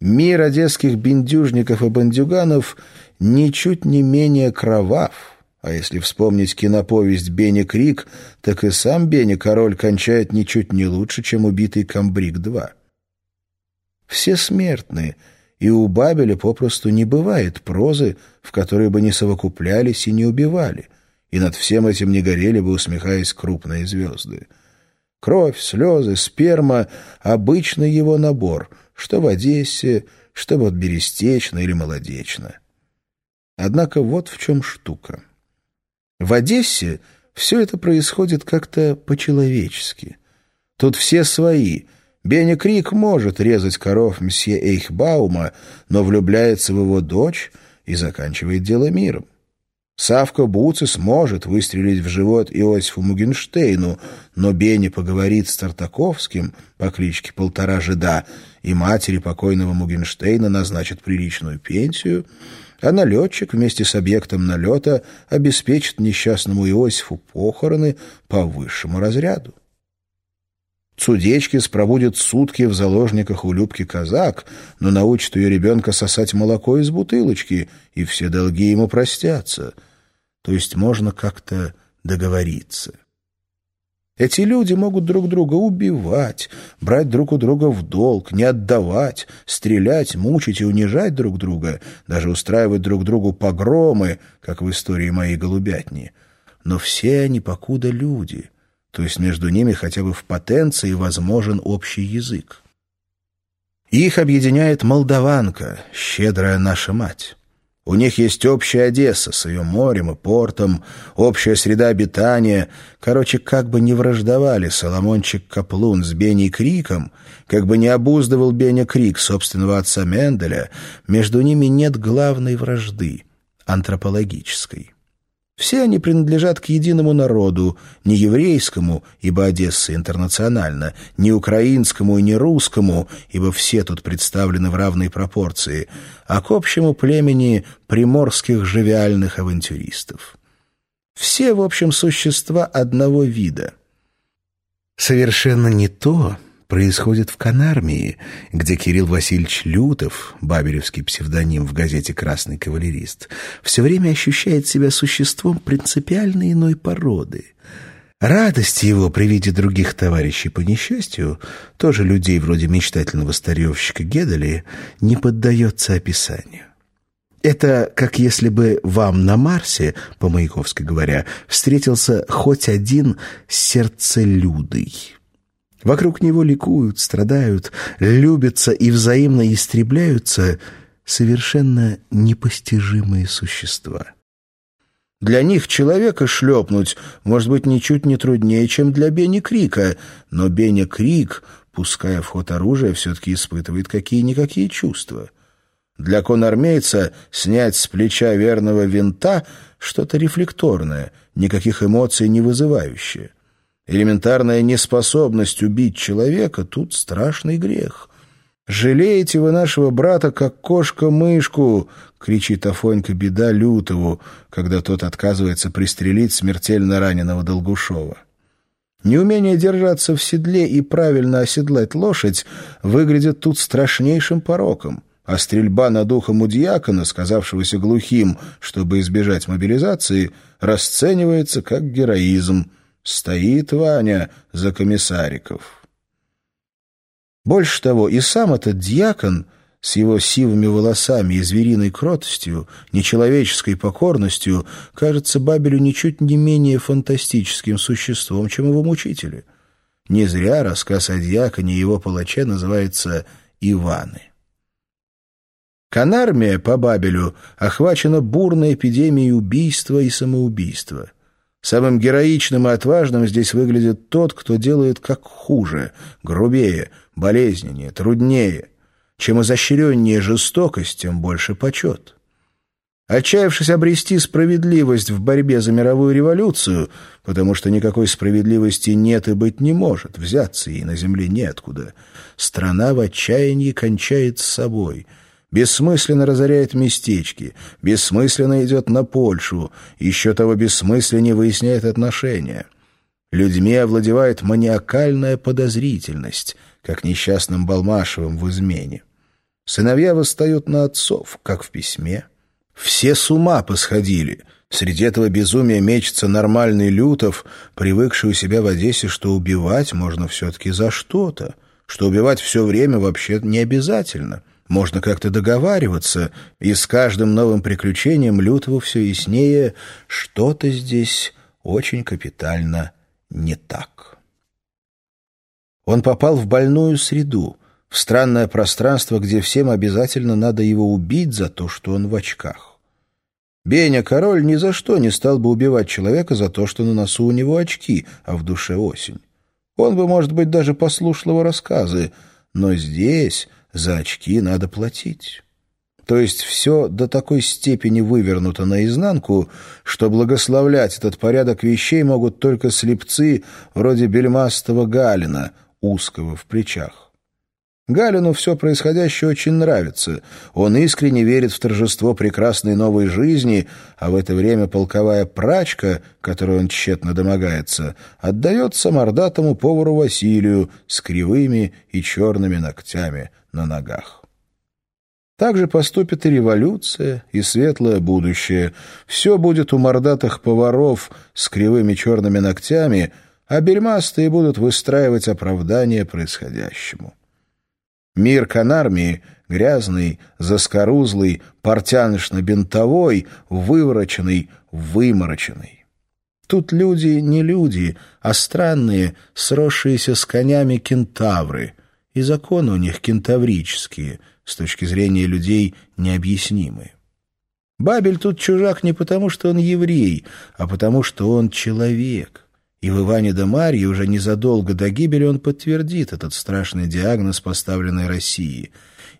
Мир одесских бендюжников и бандюганов ничуть не менее кровав, а если вспомнить киноповесть «Беня Крик», так и сам Беня Король кончает ничуть не лучше, чем убитый Камбрик-2. Все смертны, и у Бабеля попросту не бывает прозы, в которой бы не совокуплялись и не убивали, и над всем этим не горели бы, усмехаясь, крупные звезды. Кровь, слезы, сперма — обычный его набор, что в Одессе, что вот Берестечно или Молодечно. Однако вот в чем штука. В Одессе все это происходит как-то по-человечески. Тут все свои. Беня Крик может резать коров мсье Эйхбаума, но влюбляется в его дочь и заканчивает дело миром. Савка Буцис может выстрелить в живот Иосифу Мугенштейну, но Беня поговорит с Тартаковским по кличке Полтора Жида, и матери покойного Мугенштейна назначит приличную пенсию — а налетчик вместе с объектом налета обеспечит несчастному Иосифу похороны по высшему разряду. Цудечкис пробудет сутки в заложниках у Любки казак, но научит ее ребенка сосать молоко из бутылочки, и все долги ему простятся. То есть можно как-то договориться. Эти люди могут друг друга убивать, брать друг у друга в долг, не отдавать, стрелять, мучить и унижать друг друга, даже устраивать друг другу погромы, как в истории моей голубятни. Но все они покуда люди, то есть между ними хотя бы в потенции возможен общий язык. Их объединяет молдаванка, щедрая наша мать. У них есть общая Одесса с ее морем и портом, общая среда обитания. Короче, как бы не враждовали Соломончик Каплун с Беней Криком, как бы не обуздывал Беня Крик собственного отца Менделя, между ними нет главной вражды — антропологической. Все они принадлежат к единому народу, не еврейскому, ибо Одесса интернациональна, не украинскому и не русскому, ибо все тут представлены в равной пропорции, а к общему племени приморских живиальных авантюристов. Все, в общем, существа одного вида. Совершенно не то, происходит в Канармии, где Кирилл Васильевич Лютов, бабелевский псевдоним в газете «Красный кавалерист», все время ощущает себя существом принципиально иной породы. Радость его при виде других товарищей по несчастью, тоже людей вроде мечтательного старьевщика Гедали, не поддается описанию. Это как если бы вам на Марсе, по Маяковски говоря, встретился хоть один сердцелюдый. Вокруг него ликуют, страдают, любятся и взаимно истребляются совершенно непостижимые существа. Для них человека шлепнуть может быть ничуть не труднее, чем для Бенни Крика, но Беня Крик, пуская в ход оружие, все-таки испытывает какие-никакие чувства. Для конармейца снять с плеча верного винта что-то рефлекторное, никаких эмоций не вызывающее. Элементарная неспособность убить человека — тут страшный грех. «Жалеете вы нашего брата, как кошка-мышку!» — кричит Афонька беда Лютову, когда тот отказывается пристрелить смертельно раненого Долгушова. Неумение держаться в седле и правильно оседлать лошадь выглядит тут страшнейшим пороком, а стрельба над ухом у дьякона, сказавшегося глухим, чтобы избежать мобилизации, расценивается как героизм — Стоит Ваня за комиссариков. Больше того, и сам этот дьякон с его сивыми волосами и звериной кротостью, нечеловеческой покорностью, кажется Бабелю ничуть не менее фантастическим существом, чем его мучители. Не зря рассказ о дьяконе и его палаче называется «Иваны». Канармия по Бабелю охвачена бурной эпидемией убийства и самоубийства — Самым героичным и отважным здесь выглядит тот, кто делает как хуже, грубее, болезненнее, труднее. Чем изощреннее жестокость, тем больше почет. Отчаявшись обрести справедливость в борьбе за мировую революцию, потому что никакой справедливости нет и быть не может, взяться ей на земле неоткуда, страна в отчаянии кончает с собой — бессмысленно разоряет местечки, бессмысленно идет на Польшу, еще того бессмысленнее выясняет отношения. Людьми овладевает маниакальная подозрительность, как несчастным Балмашевым в измене. Сыновья восстают на отцов, как в письме. Все с ума посходили. Среди этого безумия мечется нормальный Лютов, привыкший у себя в Одессе, что убивать можно все-таки за что-то, что убивать все время вообще не обязательно. Можно как-то договариваться, и с каждым новым приключением Лютову все яснее, что-то здесь очень капитально не так. Он попал в больную среду, в странное пространство, где всем обязательно надо его убить за то, что он в очках. Беня Король ни за что не стал бы убивать человека за то, что на носу у него очки, а в душе осень. Он бы, может быть, даже послушал его рассказы, но здесь за очки надо платить. То есть все до такой степени вывернуто наизнанку, что благословлять этот порядок вещей могут только слепцы вроде бельмастого Галина, узкого в плечах. Галину все происходящее очень нравится. Он искренне верит в торжество прекрасной новой жизни, а в это время полковая прачка, которую он тщетно домогается, отдается мордатому повару Василию с кривыми и черными ногтями на ногах. Так же поступит и революция, и светлое будущее. Все будет у мордатых поваров с кривыми черными ногтями, а бельмастые будут выстраивать оправдание происходящему. Мир Канармии — грязный, заскорузлый, портяночно-бинтовой, вывороченный, вымороченный. Тут люди не люди, а странные, сросшиеся с конями кентавры, и законы у них кентаврические, с точки зрения людей необъяснимые. Бабель тут чужак не потому, что он еврей, а потому, что он человек — и в Иване да Марье уже незадолго до гибели он подтвердит этот страшный диагноз, поставленный России.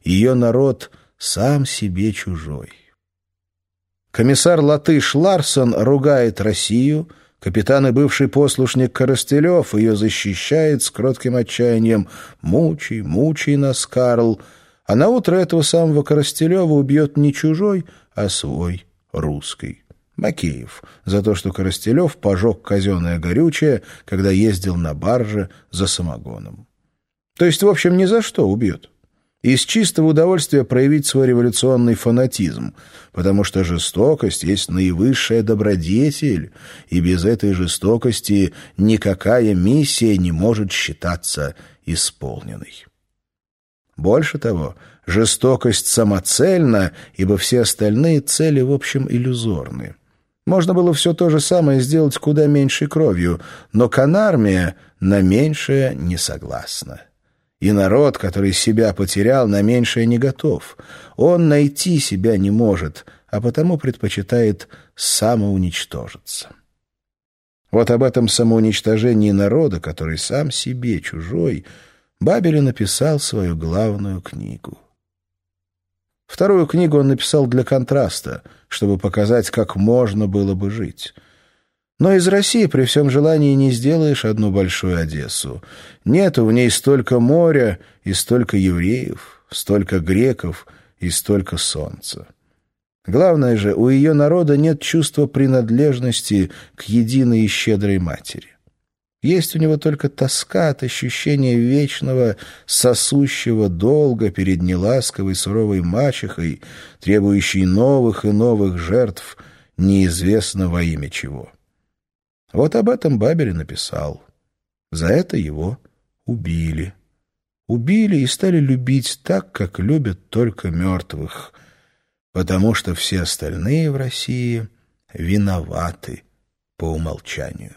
Ее народ сам себе чужой. Комиссар Латыш Ларсон ругает Россию, капитан и бывший послушник Коростелев ее защищает с кротким отчаянием «Мучай, мучай нас, Карл!» А на утро этого самого Коростелева убьет не чужой, а свой русский. Макеев, за то, что Коростелев пожег казенное горючее, когда ездил на барже за самогоном. То есть, в общем, ни за что убьет. Из чистого удовольствия проявить свой революционный фанатизм, потому что жестокость есть наивысшая добродетель, и без этой жестокости никакая миссия не может считаться исполненной. Больше того, жестокость самоцельна, ибо все остальные цели, в общем, иллюзорны. Можно было все то же самое сделать куда меньшей кровью, но Канармия на меньшее не согласна. И народ, который себя потерял, на меньшее не готов. Он найти себя не может, а потому предпочитает самоуничтожиться. Вот об этом самоуничтожении народа, который сам себе чужой, Бабель написал свою главную книгу. Вторую книгу он написал для контраста, чтобы показать, как можно было бы жить. Но из России при всем желании не сделаешь одну большую Одессу. Нету в ней столько моря и столько евреев, столько греков и столько солнца. Главное же, у ее народа нет чувства принадлежности к единой и щедрой матери. Есть у него только тоска от ощущения вечного, сосущего долга перед неласковой суровой мачехой, требующей новых и новых жертв, неизвестно во имя чего. Вот об этом Бабель написал. За это его убили. Убили и стали любить так, как любят только мертвых, потому что все остальные в России виноваты по умолчанию.